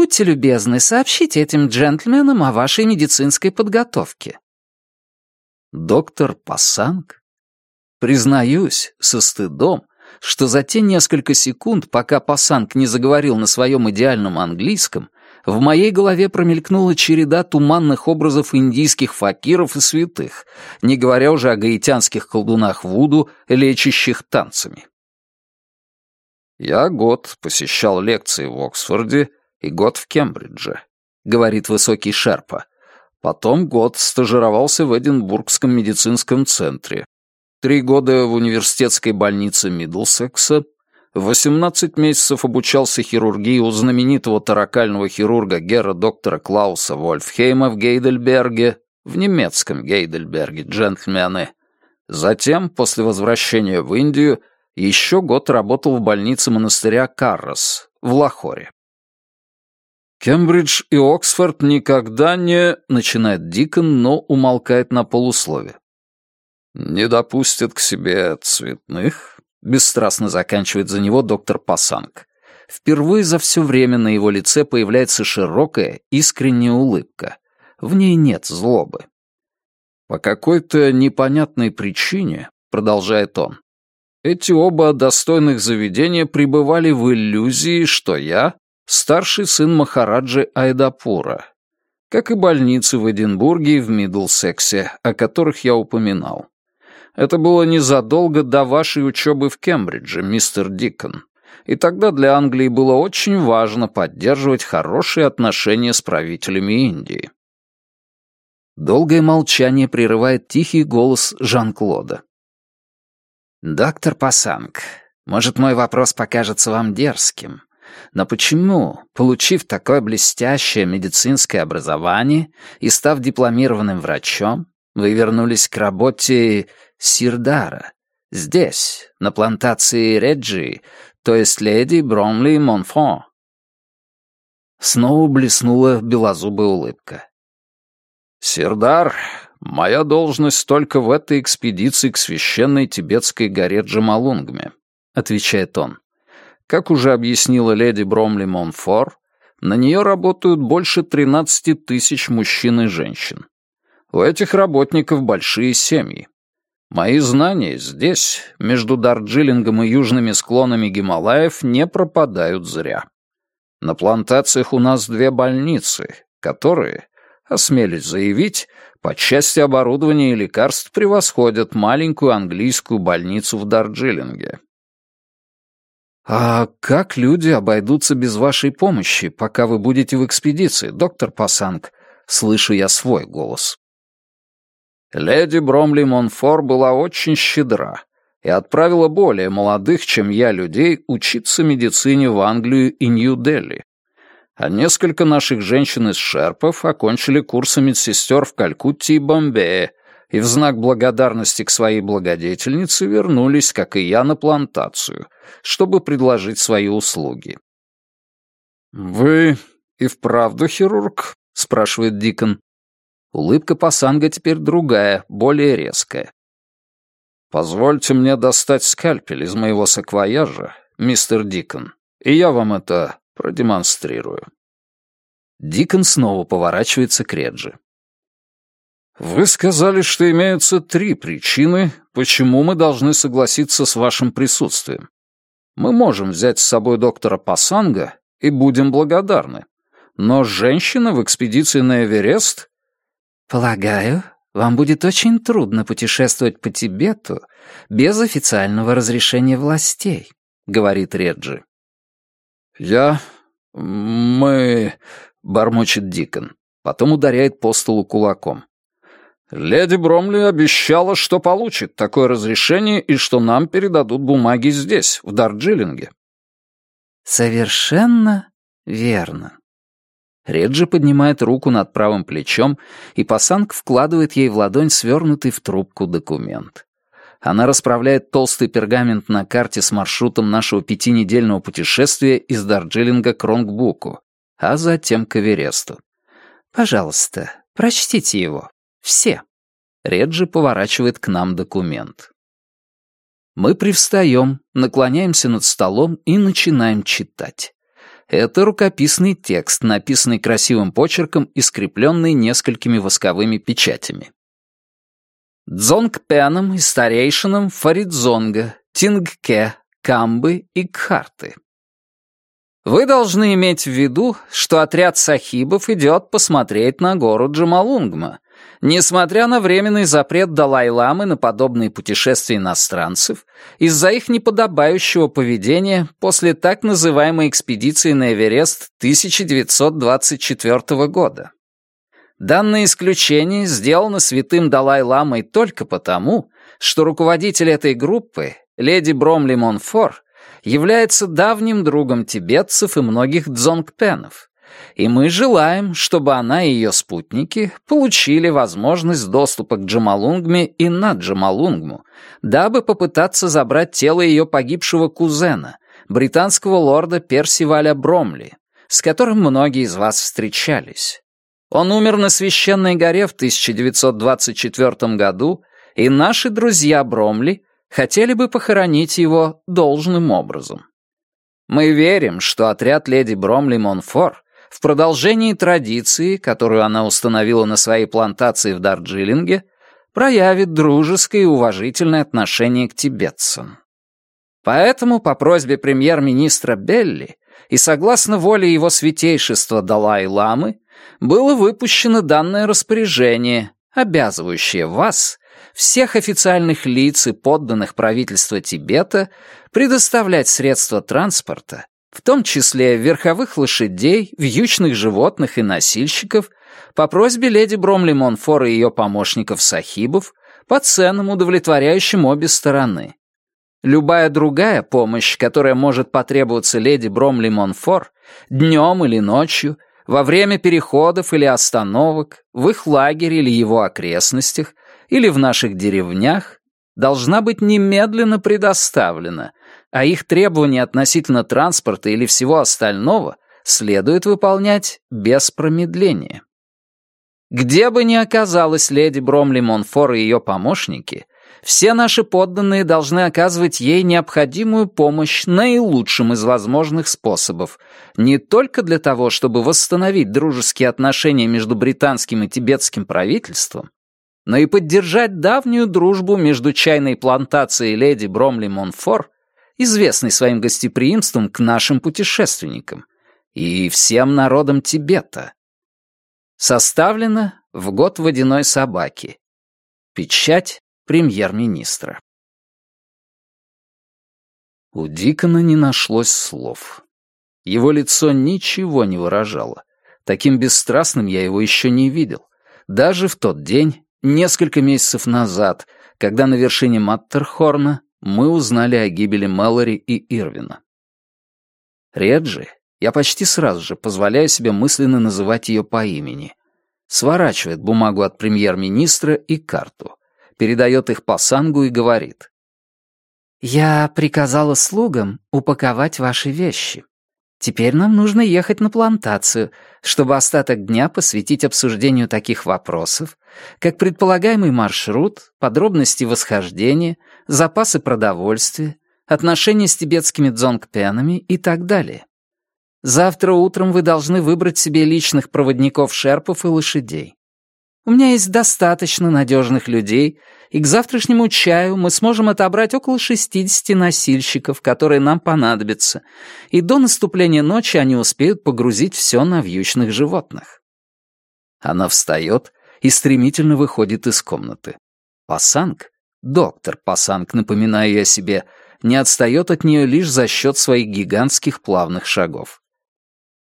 Speaker 2: Будьте любезны, сообщите этим джентльменам о вашей медицинской подготовке».
Speaker 1: Доктор Пассанг? Признаюсь, со стыдом, что за те несколько секунд, пока Пассанг не заговорил на своем идеальном английском, в моей голове промелькнула череда туманных образов индийских факиров и святых, не говоря уже о гаитянских колдунах Вуду, лечащих танцами. Я год посещал лекции в Оксфорде и год в Кембридже», — говорит высокий Шерпа. «Потом год стажировался в Эдинбургском медицинском центре. Три года в университетской больнице Миддлсекса, 18 месяцев обучался хирургии у знаменитого таракального хирурга Гера доктора Клауса Вольфхейма в Гейдельберге, в немецком Гейдельберге, джентльмены. Затем, после возвращения в Индию, еще год работал в больнице монастыря Каррос в Лахоре. «Кембридж и Оксфорд никогда не...» — начинает Дикон, но умолкает на полуслове. «Не допустят к себе цветных?» — бесстрастно заканчивает за него доктор Пасанг. Впервые за все время на его лице появляется широкая, искренняя улыбка. В ней нет злобы. «По какой-то непонятной причине», — продолжает он, «эти оба достойных заведения пребывали в иллюзии, что я старший сын Махараджи Айдапура, как и больницы в Эдинбурге и в Миддлсексе, о которых я упоминал. Это было незадолго до вашей учебы в Кембридже, мистер Дикон, и тогда для Англии было очень важно поддерживать хорошие отношения с правителями Индии. Долгое молчание прерывает тихий голос Жан-Клода. «Доктор Пасанг, может, мой вопрос покажется вам дерзким, но почему, получив такое блестящее медицинское образование и став дипломированным врачом, вы вернулись к работе Сирдара, здесь, на плантации Реджи, то есть леди Бромли Монфон? Снова блеснула белозубая улыбка. «Сирдар, моя должность только в этой экспедиции к священной тибетской горе Джамалунгме», — отвечает он. Как уже объяснила леди Бромли Монфор, на нее работают больше 13 тысяч мужчин и женщин. У этих работников большие семьи. Мои знания здесь, между Дарджилингом и южными склонами Гималаев, не пропадают зря. На плантациях у нас две больницы, которые, осмелюсь заявить, по части оборудования и лекарств превосходят маленькую английскую больницу в Дарджилинге. «А как люди обойдутся без вашей помощи, пока вы будете в экспедиции, доктор Пасанг?» Слышу я свой голос. Леди Бромли Монфор была очень щедра и отправила более молодых, чем я, людей учиться медицине в Англию и Нью-Дели. А несколько наших женщин из Шерпов окончили курсы медсестер в Калькутте и Бомбее, и в знак благодарности к своей благодетельнице вернулись, как и я, на плантацию, чтобы предложить свои услуги. «Вы и вправду хирург?» — спрашивает Дикон. Улыбка Пасанга теперь другая, более резкая. «Позвольте мне достать скальпель из моего саквояжа, мистер Дикон, и я вам это продемонстрирую». Дикон снова поворачивается к Реджи. «Вы сказали, что имеются три причины, почему мы должны согласиться с вашим присутствием. Мы можем взять с собой доктора Пасанга и будем благодарны. Но женщина в экспедиции на Эверест...»
Speaker 2: «Полагаю, вам будет очень трудно путешествовать по Тибету без официального разрешения властей», — говорит Реджи.
Speaker 1: «Я... мы...» — бормочет Дикон. Потом ударяет по столу кулаком. Леди Бромли обещала, что получит такое разрешение и что нам передадут бумаги здесь, в Дарджилинге.
Speaker 2: Совершенно верно.
Speaker 1: Реджи поднимает руку над правым плечом, и Пасанг вкладывает ей в ладонь свернутый в трубку документ. Она расправляет толстый пергамент на карте с маршрутом нашего пятинедельного путешествия из Дарджилинга к Ронгбуку, а затем к Эвересту.
Speaker 2: «Пожалуйста, прочтите его. Все.
Speaker 1: Реджи поворачивает к нам документ. Мы привстаем, наклоняемся над столом и начинаем читать. Это рукописный текст, написанный красивым почерком и скрепленный несколькими восковыми печатями. Дзонгпеном и старейшинам Фаридзонга, Тингке, Камбы и Кхарты. Вы должны иметь в виду, что отряд сахибов идет посмотреть на гору Джамалунгма, несмотря на временный запрет Далай-ламы на подобные путешествия иностранцев из-за их неподобающего поведения после так называемой экспедиции на Эверест 1924 года. Данное исключение сделано святым Далай-ламой только потому, что руководитель этой группы, леди Бромли Монфор, является давним другом тибетцев и многих дзонгпенов, и мы желаем, чтобы она и ее спутники получили возможность доступа к Джамалунгме и на Джамалунгму, дабы попытаться забрать тело ее погибшего кузена, британского лорда Персиваля Бромли, с которым многие из вас встречались. Он умер на Священной горе в 1924 году, и наши друзья Бромли хотели бы похоронить его должным образом. Мы верим, что отряд леди Бромли Монфор в продолжении традиции, которую она установила на своей плантации в Дарджилинге, проявит дружеское и уважительное отношение к тибетцам. Поэтому по просьбе премьер-министра Белли и согласно воле его святейшества Далай-ламы было выпущено данное распоряжение, обязывающее вас всех официальных лиц и подданных правительства Тибета предоставлять средства транспорта, в том числе верховых лошадей, вьючных животных и носильщиков, по просьбе леди Бромли Монфор и ее помощников-сахибов, по ценам, удовлетворяющим обе стороны. Любая другая помощь, которая может потребоваться леди Бромли Монфор, днем или ночью, во время переходов или остановок, в их лагере или его окрестностях, или в наших деревнях, должна быть немедленно предоставлена, а их требования относительно транспорта или всего остального следует выполнять без промедления. Где бы ни оказалась леди Бромли Монфор и ее помощники, все наши подданные должны оказывать ей необходимую помощь наилучшим из возможных способов, не только для того, чтобы восстановить дружеские отношения между британским и тибетским правительством, но и поддержать давнюю дружбу между чайной плантацией леди Бромли Монфор, известной своим гостеприимством к нашим путешественникам, и всем народам Тибета. Составлено в год водяной собаки. Печать премьер-министра. У Дикона не нашлось слов. Его лицо ничего не выражало. Таким бесстрастным я его еще не видел. Даже в тот день, Несколько месяцев назад, когда на вершине Маттерхорна мы узнали о гибели Мэлори и Ирвина. Реджи, я почти сразу же позволяю себе мысленно называть ее по имени, сворачивает бумагу от премьер-министра и карту, передает их по сангу и говорит. «Я приказала слугам упаковать ваши вещи. Теперь нам нужно ехать на плантацию, чтобы остаток дня посвятить обсуждению таких вопросов, как предполагаемый маршрут, подробности восхождения, запасы продовольствия, отношения с тибетскими дзонгпенами и так далее. Завтра утром вы должны выбрать себе личных проводников-шерпов и лошадей. У меня есть достаточно надежных людей, и к завтрашнему чаю мы сможем отобрать около 60 носильщиков, которые нам понадобятся, и до наступления ночи они успеют погрузить все на вьючных животных. Она встает и стремительно выходит из комнаты. Пасанг, доктор Пасанг, напоминаю я себе, не отстает от нее лишь за счет своих гигантских плавных шагов.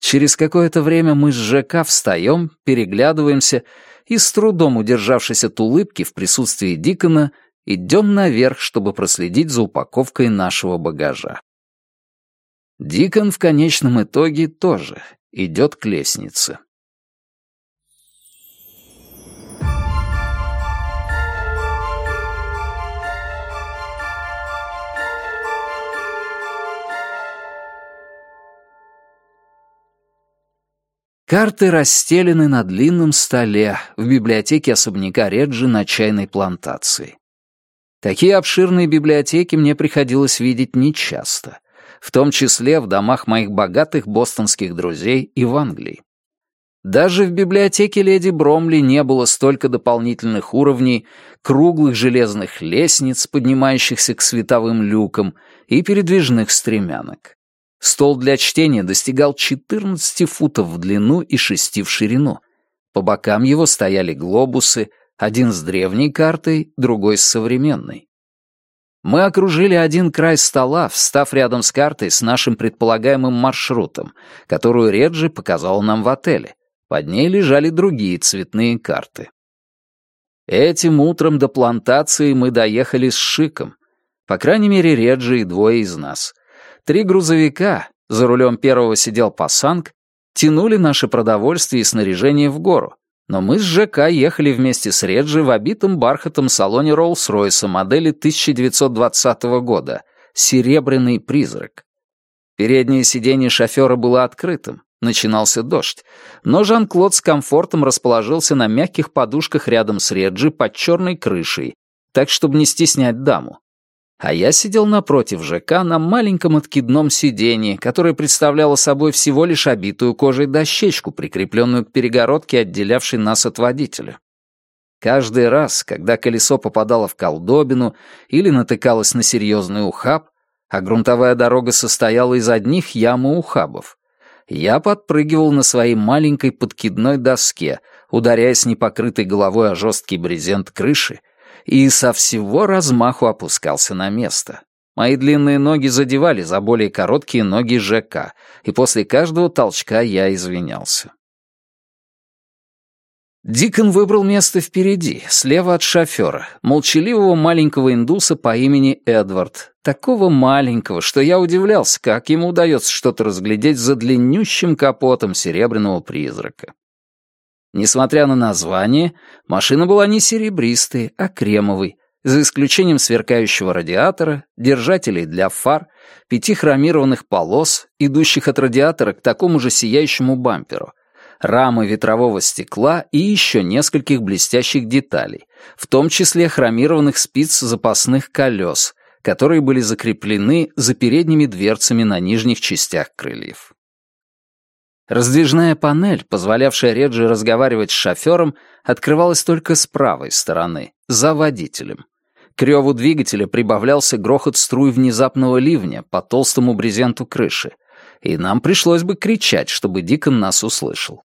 Speaker 1: Через какое-то время мы с ЖК встаем, переглядываемся и, с трудом удержавшись от улыбки в присутствии Дикона, идем наверх, чтобы проследить за упаковкой нашего багажа. Дикон в конечном итоге тоже идет к лестнице. Карты расстелены на длинном столе в библиотеке особняка Реджи на чайной плантации. Такие обширные библиотеки мне приходилось видеть нечасто. в том числе в домах моих богатых бостонских друзей и в Англии. Даже в библиотеке леди Бромли не было столько дополнительных уровней, круглых железных лестниц, поднимающихся к световым люкам, и передвижных стремянок. Стол для чтения достигал 14 футов в длину и 6 в ширину. По бокам его стояли глобусы, один с древней картой, другой с современной. Мы окружили один край стола, встав рядом с картой с нашим предполагаемым маршрутом, которую Реджи показал нам в отеле. Под ней лежали другие цветные карты. Этим утром до плантации мы доехали с шиком. По крайней мере, Реджи и двое из нас. Три грузовика, за рулем первого сидел пасанг, тянули наше продовольствие и снаряжение в гору. Но мы с ЖК ехали вместе с Реджи в обитом бархатом салоне Роллс-Ройса модели 1920 года «Серебряный призрак». Переднее сиденье шофера было открытым, начинался дождь, но Жан-Клод с комфортом расположился на мягких подушках рядом с Реджи под черной крышей, так, чтобы не стеснять даму а я сидел напротив ЖК на маленьком откидном сиденье, которое представляло собой всего лишь обитую кожей дощечку, прикрепленную к перегородке, отделявшей нас от водителя. Каждый раз, когда колесо попадало в колдобину или натыкалось на серьезный ухаб, а грунтовая дорога состояла из одних ям и ухабов, я подпрыгивал на своей маленькой подкидной доске, ударяясь непокрытой головой о жесткий брезент крыши, и со всего размаху опускался на место. Мои длинные ноги задевали за более короткие ноги ЖК, и после каждого толчка я извинялся. Дикон выбрал место впереди, слева от шофера, молчаливого маленького индуса по имени Эдвард, такого маленького, что я удивлялся, как ему удается что-то разглядеть за длиннющим капотом серебряного призрака. Несмотря на название, машина была не серебристой, а кремовой, за исключением сверкающего радиатора, держателей для фар, пяти хромированных полос, идущих от радиатора к такому же сияющему бамперу, рамы ветрового стекла и еще нескольких блестящих деталей, в том числе хромированных спиц запасных колес, которые были закреплены за передними дверцами на нижних частях крыльев. Раздвижная панель, позволявшая Реджи разговаривать с шофером, открывалась только с правой стороны, за водителем. К реву двигателя прибавлялся грохот струй внезапного ливня по толстому брезенту крыши, и нам пришлось бы кричать, чтобы Дикон нас услышал.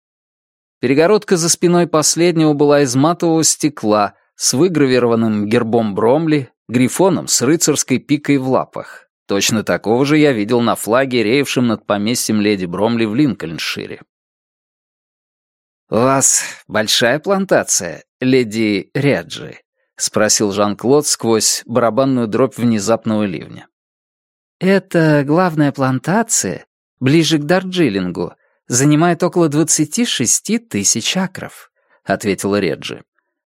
Speaker 1: Перегородка за спиной последнего была из матового стекла с выгравированным гербом Бромли, грифоном с рыцарской пикой в лапах. Точно такого же я видел на флаге, реевшем над поместьем леди Бромли в Линкольншире. «У вас большая плантация, леди Реджи?» — спросил Жан-Клод сквозь барабанную дробь внезапного ливня.
Speaker 2: «Это главная плантация, ближе к Дарджилингу, занимает около 26 тысяч акров», — ответила Реджи.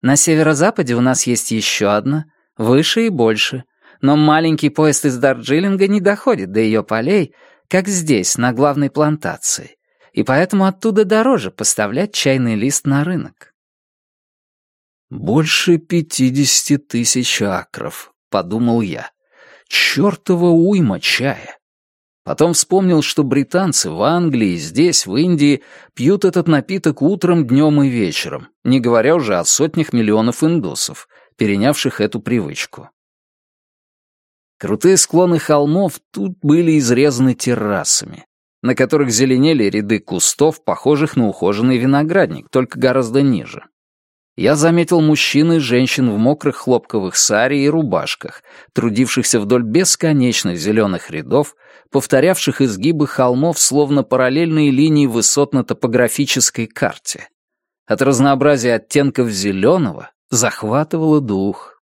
Speaker 2: «На северо-западе у нас есть еще одна, выше и больше — но маленький поезд из Дарджилинга не доходит до ее полей, как здесь, на главной плантации, и поэтому оттуда дороже поставлять чайный лист на рынок.
Speaker 1: «Больше пятидесяти тысяч акров», — подумал я. «Чёртова уйма чая». Потом вспомнил, что британцы в Англии, здесь, в Индии, пьют этот напиток утром, днем и вечером, не говоря уже о сотнях миллионов индусов, перенявших эту привычку. Крутые склоны холмов тут были изрезаны террасами, на которых зеленели ряды кустов, похожих на ухоженный виноградник, только гораздо ниже. Я заметил мужчин и женщин в мокрых хлопковых саре и рубашках, трудившихся вдоль бесконечных зеленых рядов, повторявших изгибы холмов словно параллельные линии высот на топографической карте. От разнообразия оттенков зеленого захватывало дух.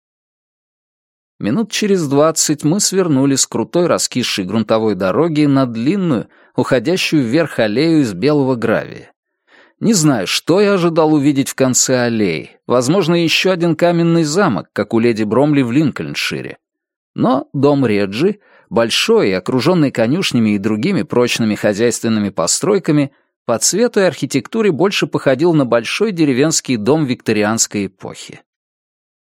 Speaker 1: Минут через двадцать мы свернули с крутой раскисшей грунтовой дороги на длинную, уходящую вверх аллею из белого гравия. Не знаю, что я ожидал увидеть в конце аллеи. Возможно, еще один каменный замок, как у леди Бромли в Линкольншире. Но дом Реджи, большой и окруженный конюшнями и другими прочными хозяйственными постройками, по цвету и архитектуре больше походил на большой деревенский дом викторианской эпохи.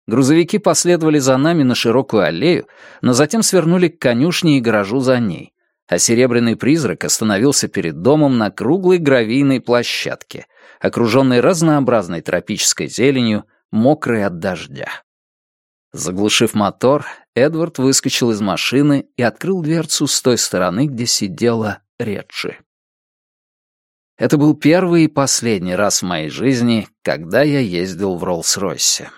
Speaker 1: Грузовики последовали за нами на широкую аллею, но затем свернули к конюшне и гаражу за ней. а серебряный призрак остановился перед домом на круглой гравийной площадке, окруженной разнообразной тропической зеленью, мокрой от дождя. Заглушив мотор, Эдвард выскочил из машины и открыл дверцу с той стороны, где сидела Реджи. Это был первый и последний раз в моей жизни, когда я ездил в Роллс-Ройсе.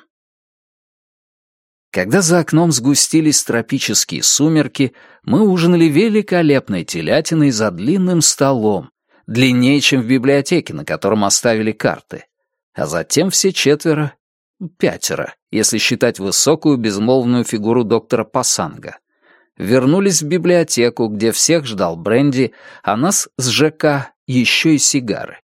Speaker 1: Когда за окном сгустились тропические сумерки, мы ужинали великолепной телятиной за длинным столом, длиннее, чем в библиотеке, на котором оставили карты. А затем все четверо, пятеро, если считать высокую безмолвную фигуру доктора Пасанга, вернулись в библиотеку, где всех ждал бренди, а нас с ЖК еще и сигары.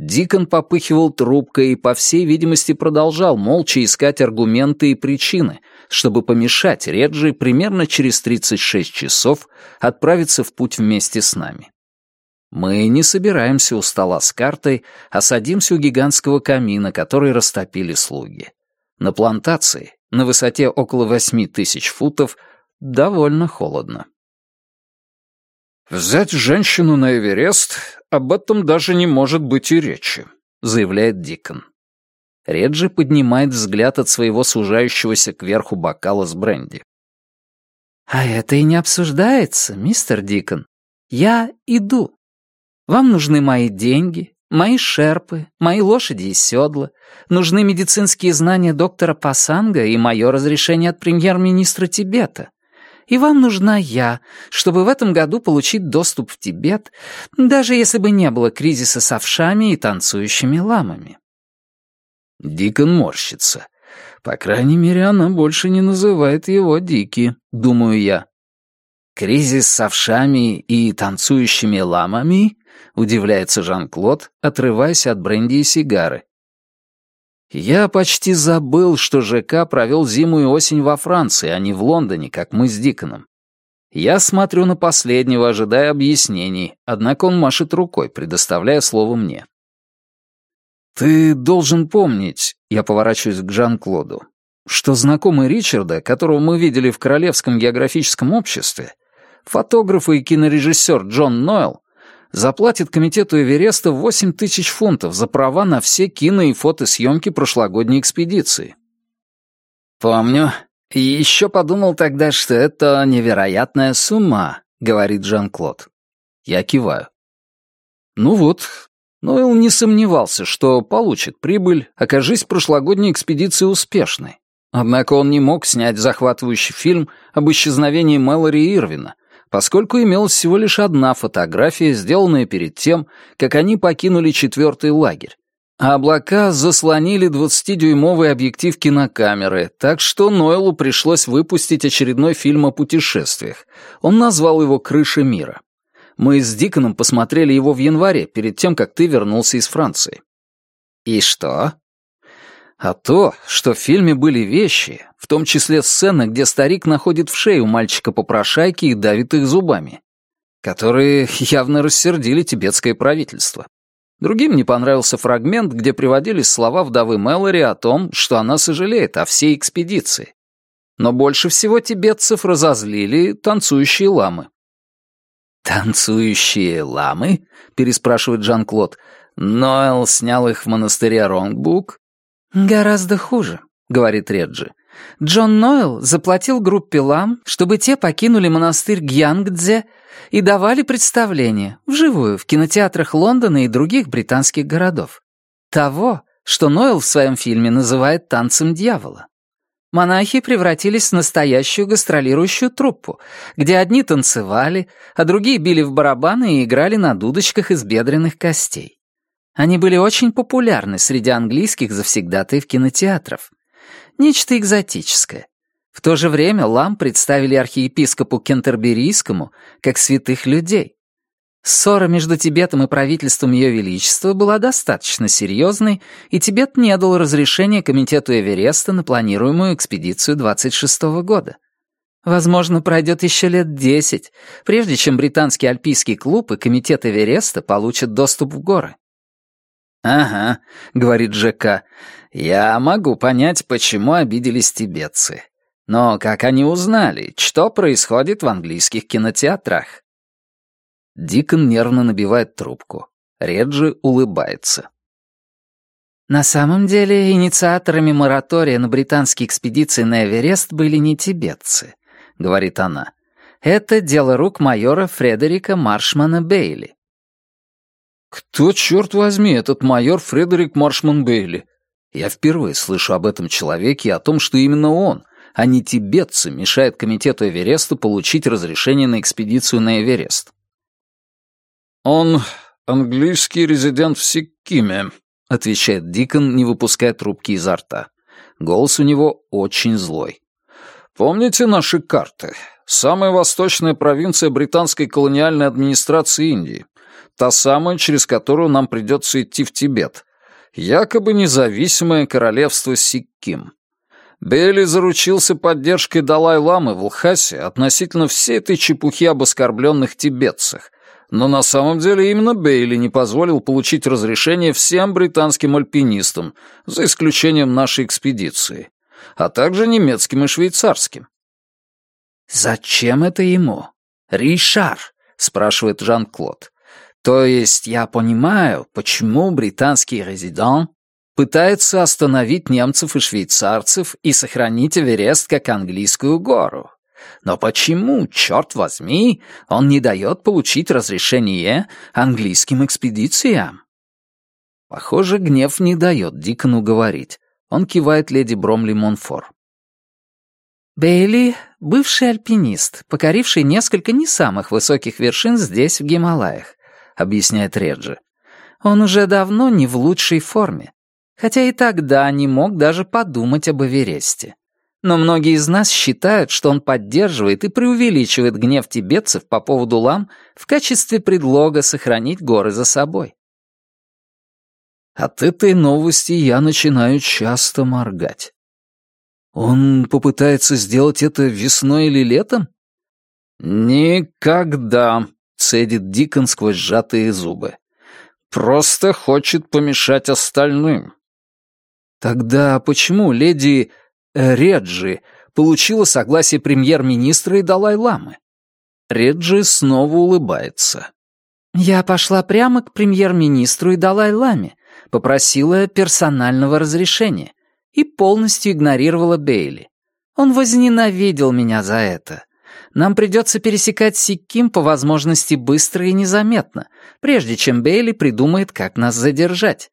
Speaker 1: Дикон попыхивал трубкой и, по всей видимости, продолжал молча искать аргументы и причины, чтобы помешать Реджи примерно через 36 часов отправиться в путь вместе с нами. Мы не собираемся у стола с картой, а садимся у гигантского камина, который растопили слуги. На плантации, на высоте около восьми тысяч футов, довольно холодно. «Взять женщину на Эверест — об этом даже не может быть и речи», — заявляет Дикон. Реджи поднимает взгляд от своего сужающегося кверху бокала с бренди.
Speaker 2: «А это и не обсуждается, мистер Дикон. Я иду. Вам нужны мои деньги, мои шерпы, мои лошади и седла, нужны медицинские знания доктора Пасанга и мое разрешение от премьер-министра Тибета и вам нужна я, чтобы в этом году получить доступ в Тибет, даже если бы не было кризиса с овшами и танцующими ламами».
Speaker 1: Дикон морщится. По крайней мере, она больше не называет его Дики, думаю я. «Кризис с овшами и танцующими ламами?» — удивляется Жан-Клод, отрываясь от бренди и сигары. Я почти забыл, что ЖК провел зиму и осень во Франции, а не в Лондоне, как мы с Диконом. Я смотрю на последнего, ожидая объяснений, однако он машет рукой, предоставляя слово мне. «Ты должен помнить», — я поворачиваюсь к Жан-Клоду, что знакомый Ричарда, которого мы видели в Королевском географическом обществе, фотограф и кинорежиссер Джон Нойл, заплатит комитету Эвереста 8 тысяч фунтов за права на все кино- и фотосъемки прошлогодней экспедиции. «Помню. И еще подумал тогда, что это невероятная сумма», — говорит Жан-Клод. Я киваю. «Ну вот, Нойл не сомневался, что получит прибыль, окажись прошлогодняя экспедиция успешной. Однако он не мог снять захватывающий фильм об исчезновении Мэлори Ирвина, поскольку имелась всего лишь одна фотография, сделанная перед тем, как они покинули четвертый лагерь. А облака заслонили 20-дюймовый объектив кинокамеры, так что Нойлу пришлось выпустить очередной фильм о путешествиях. Он назвал его «Крыша мира». Мы с Диконом посмотрели его в январе, перед тем, как ты вернулся из Франции. И что? А то, что в фильме были вещи, в том числе сцена, где старик находит в шею мальчика попрошайки и давит их зубами, которые явно рассердили тибетское правительство. Другим не понравился фрагмент, где приводились слова вдовы Мэлори о том, что она сожалеет о всей экспедиции. Но больше всего тибетцев разозлили танцующие ламы. «Танцующие ламы?» — переспрашивает Жан-Клод. «Ноэл снял их в монастыре Ронгбук?»
Speaker 2: «Гораздо хуже», — говорит Реджи. Джон Нойл заплатил группе Лам, чтобы те покинули монастырь Гьянгдзе и давали представление, вживую, в кинотеатрах Лондона и других британских городов. Того, что Нойл в своем фильме называет «танцем дьявола». Монахи превратились в настоящую гастролирующую труппу, где одни танцевали, а другие били в барабаны и играли на дудочках из бедренных костей. Они были очень популярны среди английских завсегдатаев кинотеатров. Нечто экзотическое. В то же время Лам представили архиепископу Кентерберийскому как святых людей. Ссора между Тибетом и правительством Ее Величества была достаточно серьезной, и Тибет не дал разрешения Комитету Эвереста на планируемую экспедицию 26 -го года. Возможно, пройдет еще лет десять, прежде чем британский альпийский клуб и Комитет Эвереста получат доступ в горы.
Speaker 1: «Ага», — говорит ЖК, — «я могу понять, почему обиделись тибетцы. Но как они узнали, что происходит в английских кинотеатрах?» Дикон нервно набивает трубку. Реджи улыбается.
Speaker 2: На самом деле, инициаторами моратория на британские экспедиции на Эверест были не тибетцы, говорит она. Это дело рук майора Фредерика Маршмана Бейли.
Speaker 1: Кто, черт возьми, этот майор Фредерик Маршман Бейли? Я впервые слышу об этом человеке и о том, что именно он, а не тибетцы, мешает комитету Эвереста получить разрешение на экспедицию на Эверест. Он английский резидент в Сиккиме, отвечает Дикон, не выпуская трубки изо рта. Голос у него очень злой. Помните наши карты? Самая восточная провинция британской колониальной администрации Индии. Та самая, через которую нам придется идти в Тибет. Якобы независимое королевство Сикким. Бейли заручился поддержкой Далай-ламы в Лхасе относительно всей этой чепухи об оскорбленных тибетцах, но на самом деле именно Бейли не позволил получить разрешение всем британским альпинистам, за исключением нашей экспедиции, а также немецким и швейцарским.
Speaker 2: «Зачем это ему? Ришар?» — спрашивает Жан-Клод. «То есть я понимаю, почему британский резидент пытается остановить немцев и швейцарцев и сохранить Эверест как английскую гору. Но почему, черт возьми, он не дает получить разрешение английским экспедициям?
Speaker 1: Похоже, гнев не дает Дикону говорить. Он кивает леди Бромли Монфор.
Speaker 2: Бейли — бывший альпинист, покоривший несколько не самых высоких вершин здесь, в Гималаях, объясняет Реджи. Он уже давно не в лучшей форме, хотя и тогда не мог даже подумать об Эвересте. Но многие из нас считают, что он поддерживает и преувеличивает гнев тибетцев по поводу лам в качестве предлога сохранить горы за собой.
Speaker 1: От этой новости я начинаю часто моргать. Он попытается сделать это весной или летом? Никогда, цедит Дикон сквозь сжатые зубы. Просто хочет помешать остальным. Тогда почему леди Реджи получила согласие премьер-министра и Далай-ламы. Реджи снова улыбается.
Speaker 2: «Я пошла прямо к премьер-министру и Далай-ламе, попросила персонального разрешения и полностью игнорировала Бейли. Он возненавидел меня за это. Нам придется пересекать Сикким по возможности быстро и незаметно, прежде чем Бейли придумает, как нас задержать.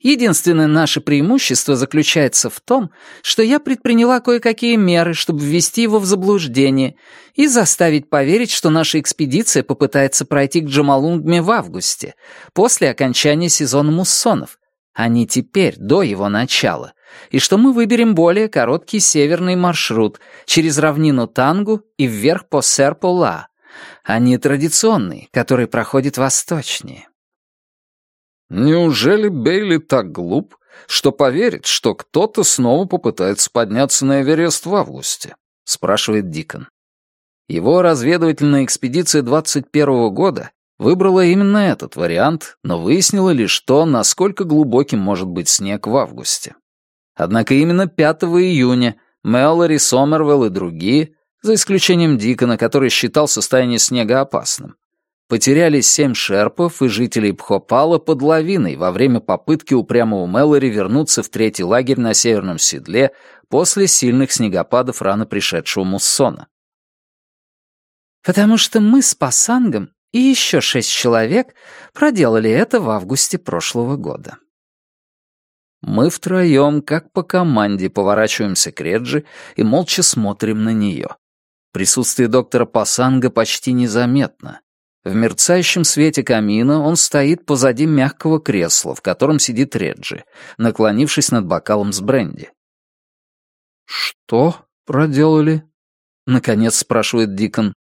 Speaker 2: Единственное наше преимущество заключается в том, что я предприняла кое-какие меры, чтобы ввести его в заблуждение и заставить поверить, что наша экспедиция попытается пройти к Джамалунгме в августе, после окончания сезона муссонов, а не теперь, до его начала, и что мы выберем более короткий северный маршрут через равнину Тангу и вверх по Серпола, а не традиционный, который проходит восточнее.
Speaker 1: Неужели Бейли так глуп, что поверит, что кто-то снова попытается подняться на Эверест в августе? спрашивает Дикон. Его разведывательная экспедиция 21 года выбрала именно этот вариант, но выяснила лишь то, насколько глубоким может быть снег в августе. Однако именно 5 июня Мэллори, Сомервелл и другие, за исключением Дикона, который считал состояние снега опасным, потеряли семь шерпов и жителей Пхопала под лавиной во время попытки упрямого Мэлори вернуться в третий лагерь на Северном Седле после сильных снегопадов рано пришедшего муссона.
Speaker 2: «Потому что мы с Пасангом и еще шесть человек проделали это в августе прошлого года».
Speaker 1: Мы втроем, как по команде, поворачиваемся к Реджи и молча смотрим на нее. Присутствие доктора Пасанга почти незаметно. В мерцающем свете камина он стоит позади мягкого кресла, в котором сидит Реджи, наклонившись над бокалом с бренди. «Что проделали?» — наконец спрашивает Дикон.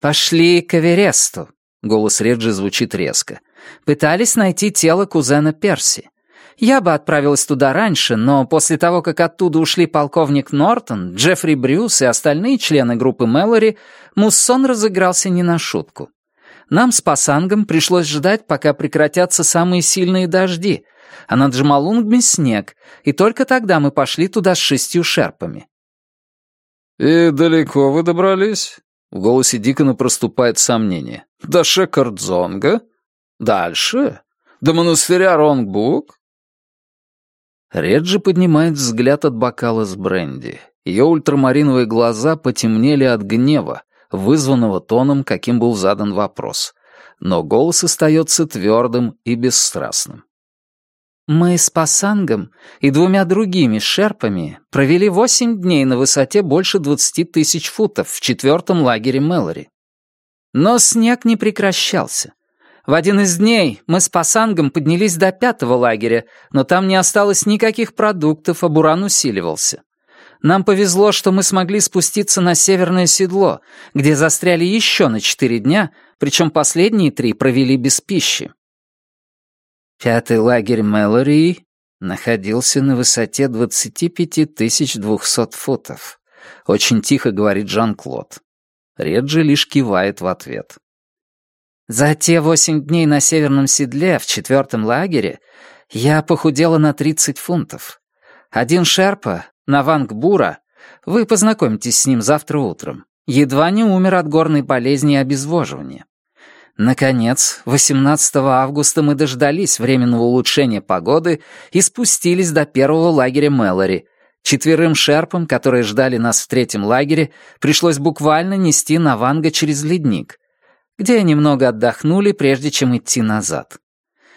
Speaker 2: «Пошли к Эвересту», — голос Реджи звучит резко. «Пытались найти тело кузена Перси. Я бы отправилась туда раньше, но после того, как оттуда ушли полковник Нортон, Джеффри Брюс и остальные члены группы Мэлори, муссон разыгрался не на шутку. Нам с Пасангом пришлось ждать, пока прекратятся самые сильные дожди, а над Джамалунгме снег, и только тогда мы пошли туда с шестью шерпами.
Speaker 1: «И далеко вы добрались?» В голосе Дикона проступает сомнение. До Шекардзонга? Дальше? До монастыря Ронгбук?» Реджи поднимает взгляд от бокала с бренди. Ее ультрамариновые глаза потемнели от гнева, вызванного тоном, каким был задан вопрос. Но голос остается твердым и бесстрастным.
Speaker 2: Мы с Пасангом и двумя другими шерпами провели восемь дней на высоте больше двадцати тысяч футов в четвертом лагере Мэлори. Но снег не прекращался. В один из дней мы с Пасангом поднялись до пятого лагеря, но там не осталось никаких продуктов, а буран усиливался. Нам повезло, что мы смогли спуститься на северное седло, где застряли еще на четыре дня, причем последние три провели без пищи. Пятый лагерь Мэлори находился на высоте 25 200 футов. Очень тихо говорит Жан-Клод. Реджи лишь кивает в ответ. За те восемь дней на северном седле в четвертом лагере я похудела на 30 фунтов. Один шерпа, Наванг Бура, вы познакомитесь с ним завтра утром, едва не умер от горной болезни и обезвоживания. Наконец, 18 августа мы дождались временного улучшения погоды и спустились до первого лагеря Мэлори. Четверым шерпам, которые ждали нас в третьем лагере, пришлось буквально нести Наванга через ледник, где немного отдохнули, прежде чем идти назад.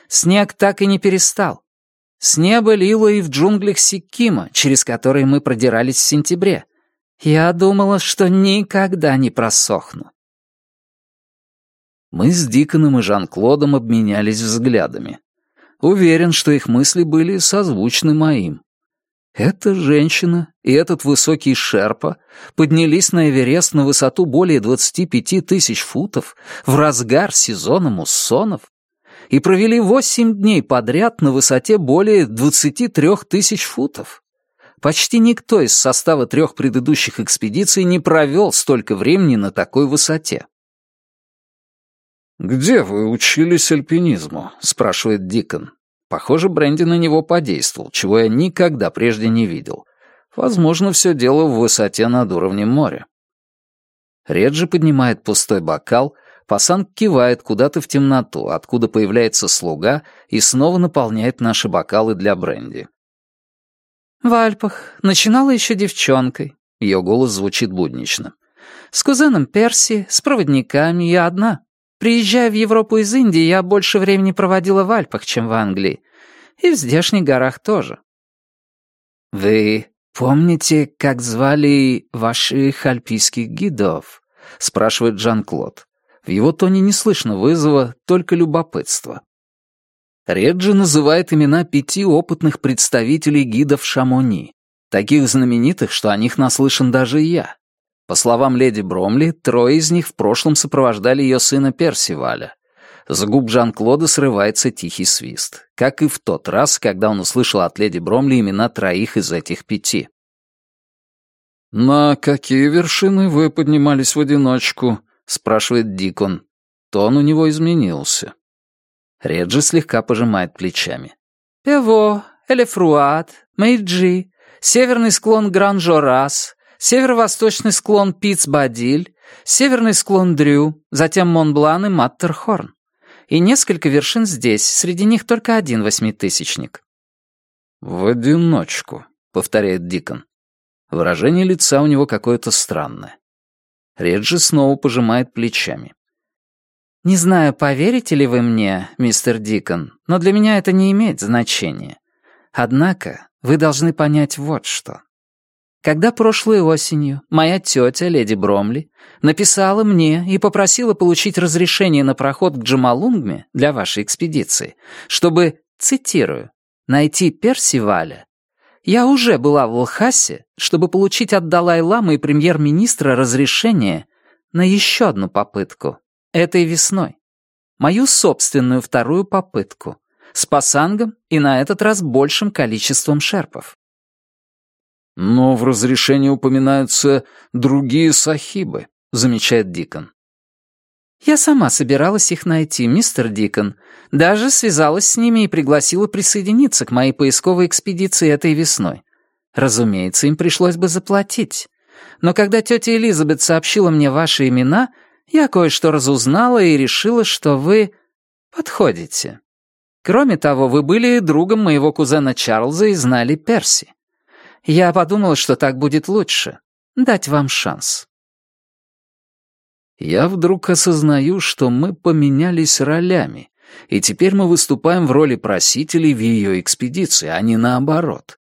Speaker 2: Снег так и не перестал. С неба лило и в джунглях Сиккима, через которые мы продирались в сентябре. Я думала, что никогда не просохну.
Speaker 1: Мы с Диконом и Жан-Клодом обменялись взглядами. Уверен, что их мысли были созвучны моим. Эта женщина и этот высокий шерпа поднялись на Эверест на высоту более 25 тысяч футов в разгар сезона муссонов и провели восемь дней подряд на высоте более 23 тысяч футов. Почти никто из состава трех предыдущих экспедиций не провел столько времени на такой высоте. «Где вы учились альпинизму?» — спрашивает Дикон. Похоже, Бренди на него подействовал, чего я никогда прежде не видел. Возможно, все дело в высоте над уровнем моря. Реджи поднимает пустой бокал, Пасанг кивает куда-то в темноту, откуда появляется слуга и снова наполняет наши бокалы для бренди.
Speaker 2: «В Альпах. Начинала еще девчонкой». Ее голос звучит буднично. «С кузеном Перси, с проводниками, я одна. Приезжая в Европу из Индии, я больше времени проводила в Альпах, чем в Англии. И в здешних горах тоже.
Speaker 1: «Вы помните, как звали ваших альпийских гидов?» — спрашивает Жан-Клод. В его тоне не слышно вызова, только любопытство. Реджи называет имена пяти опытных представителей гидов Шамони, таких знаменитых, что о них наслышан даже я. По словам леди Бромли, трое из них в прошлом сопровождали ее сына Персиваля. С губ Жан-Клода срывается тихий свист, как и в тот раз, когда он услышал от леди Бромли имена троих из этих пяти. «На какие вершины вы поднимались в одиночку?» — спрашивает Дикон. Тон у него изменился. Реджи слегка пожимает плечами.
Speaker 2: «Пево, Элефруат, Мэйджи, северный склон Гран-Жорас, северо-восточный склон Пиц-Бадиль, северный склон Дрю, затем Монблан и Маттерхорн. И несколько вершин здесь, среди них только один восьмитысячник.
Speaker 1: «В одиночку», — повторяет Дикон. Выражение лица у него какое-то странное. Реджи снова пожимает плечами.
Speaker 2: «Не знаю, поверите ли вы мне, мистер Дикон, но для меня это не имеет значения. Однако вы должны понять вот что. Когда прошлой осенью моя тетя, леди Бромли, написала мне и попросила получить разрешение на проход к Джамалунгме для вашей экспедиции, чтобы, цитирую, найти Персиваля, я уже была в Лхасе, чтобы получить от Далай-ламы и премьер-министра разрешение на еще одну попытку, этой весной. Мою собственную вторую попытку, с пасангом и на этот раз большим количеством шерпов.
Speaker 1: «Но в разрешении упоминаются другие сахибы», — замечает Дикон.
Speaker 2: «Я сама собиралась их найти, мистер Дикон. Даже связалась с ними и пригласила присоединиться к моей поисковой экспедиции этой весной. Разумеется, им пришлось бы заплатить. Но когда тетя Элизабет сообщила мне ваши имена, Я кое-что разузнала и решила, что вы подходите. Кроме того, вы были другом моего кузена Чарльза и знали Перси. Я подумала, что так будет лучше. Дать вам шанс.
Speaker 1: Я вдруг осознаю, что мы поменялись ролями, и теперь мы выступаем в роли просителей в ее экспедиции, а не наоборот.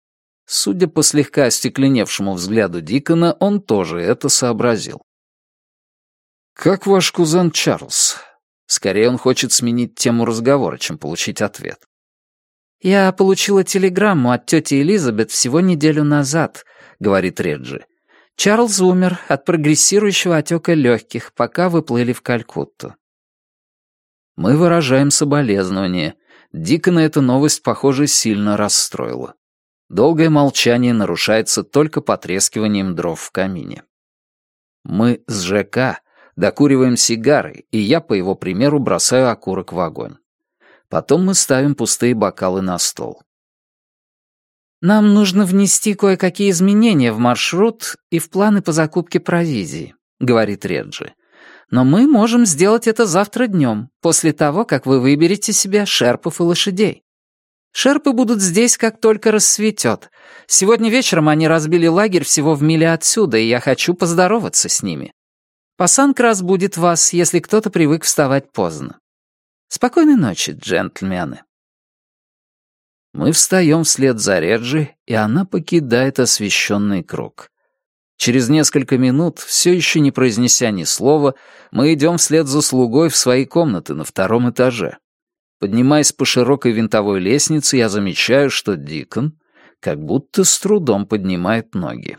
Speaker 1: Судя по слегка остекленевшему взгляду Дикона, он тоже это сообразил. «Как ваш кузен Чарльз?» Скорее, он хочет сменить тему разговора, чем получить ответ.
Speaker 2: «Я получила телеграмму от тети Элизабет всего неделю назад», — говорит Реджи. «Чарльз умер от прогрессирующего отека легких, пока вы плыли в Калькутту».
Speaker 1: Мы выражаем соболезнование. Дикона эта новость, похоже, сильно расстроила. Долгое молчание нарушается только потрескиванием дров в камине. Мы с ЖК докуриваем сигары, и я, по его примеру, бросаю окурок в огонь. Потом мы ставим пустые бокалы на стол.
Speaker 2: «Нам нужно внести кое-какие изменения в маршрут и в планы по закупке провизии», — говорит Реджи. «Но мы можем сделать это завтра днем, после того, как вы выберете себе шерпов и лошадей. Шерпы будут здесь, как только рассветет. Сегодня вечером они разбили лагерь всего в миле отсюда, и я хочу поздороваться с ними. Пасанг разбудит вас, если кто-то привык вставать поздно. Спокойной ночи, джентльмены.
Speaker 1: Мы встаем вслед за Реджи, и она покидает освещенный круг. Через несколько минут, все еще не произнеся ни слова, мы идем вслед за слугой в свои комнаты на втором этаже. Поднимаясь по широкой винтовой лестнице, я замечаю, что Дикон как будто с трудом поднимает ноги.